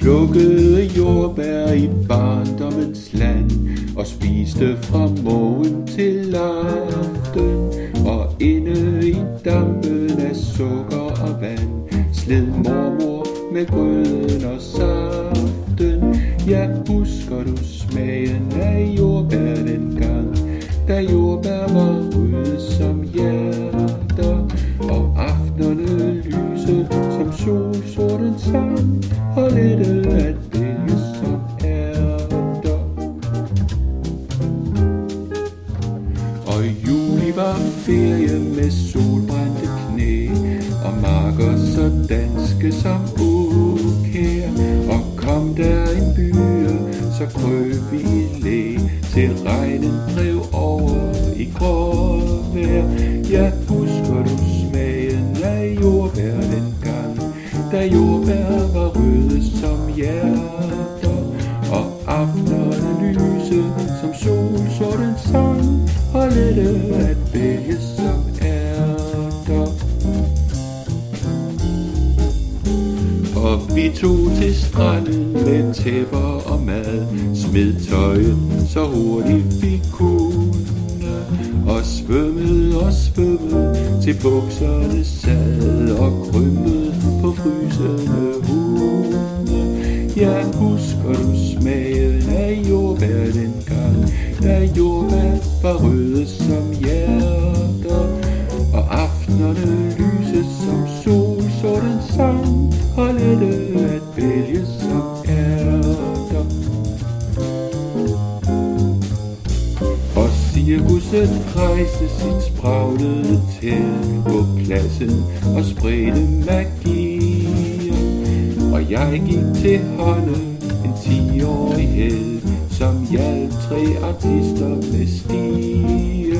plukkede jordbær i barndommens land og spiste fra morgen til aften. Og inde i dampen af sukker og vand sled mormor med grøden og saften. Ja, husker du smagen af jordbær dengang, da jordbær var røde ferie med solbrændte knæ, og marker så danske som ukær. Og kom der en byer, så krøb vi i læ, til regnen drev over i gråvejr. Ja, husker du smagen af jordbær dengang, da jordbær var røde som hjerter, og aftenerne lyse som sol, sorten sang, og lette at vi tog til stranden med tæpper og mad, smed tøjet så hurtigt vi kunne, og svømmede og svømmede til bukserne sad og krymmede på frysende hunde. Jeg husker du smagen af jordbær dengang, da jordbær var røde som hjerter, og aftenerne lyse som sol, sådan sang, og lette at vælge som ærter. Og cirkuset rejste sit spraglede telt på pladsen og spredte magi Og jeg gik til hånden, en 10-årig held, som hjalp tre artister med stien.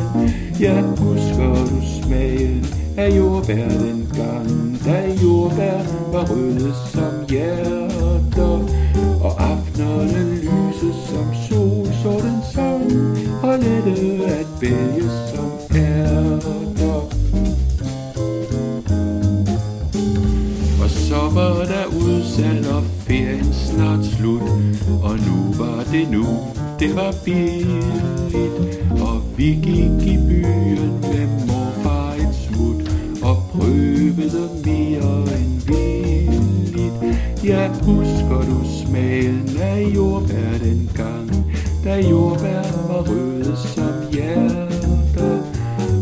Jeg husker du smagen af jordbær dengang, da jordbær var røde som hjerter, og aftenerne lyse som sol, så den sang, og lette at vælge som ærter. Og så var der udsalg og ferien snart slut Og nu var det nu, det var billigt Og vi gik i byen med mor prøvede mere end villigt Ja, husker du smagen af jordbær dengang Da jordbær var røde som hjerter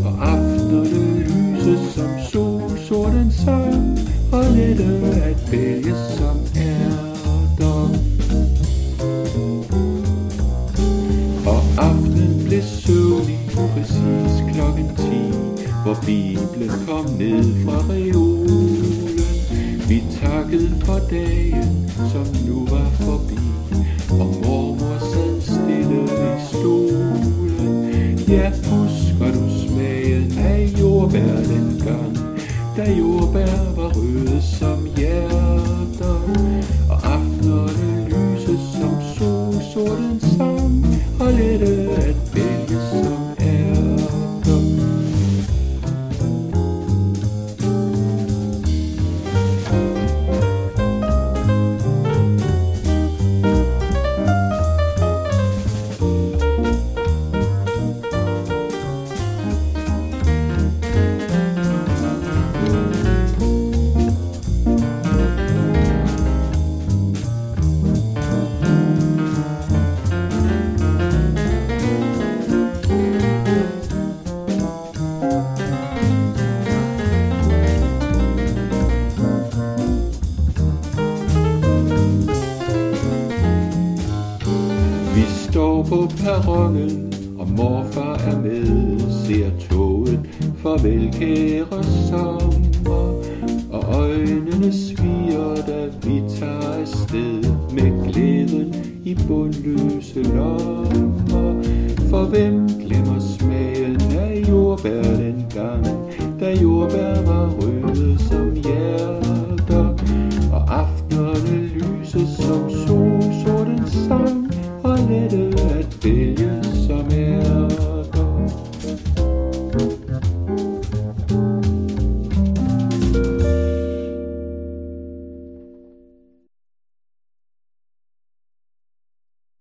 Og aftenerne lyse som sol, sorten sang Og lette at vælge som ærter. Og aftenen blev søvnig præcis klokken 10 hvor Bibelen kom ned fra reolen. Vi takkede for dagen, som nu var forbi Og mormor sad stille i stolen. Ja, husker du smagen af jordbær dengang Da jordbær var røde som står på perronen, og morfar er med, ser toget, farvel kære sommer, og øjnene sviger, da vi tager afsted med glæden i bundløse lommer. For hvem glemmer smagen af jordbær dengang, da jordbær var røde så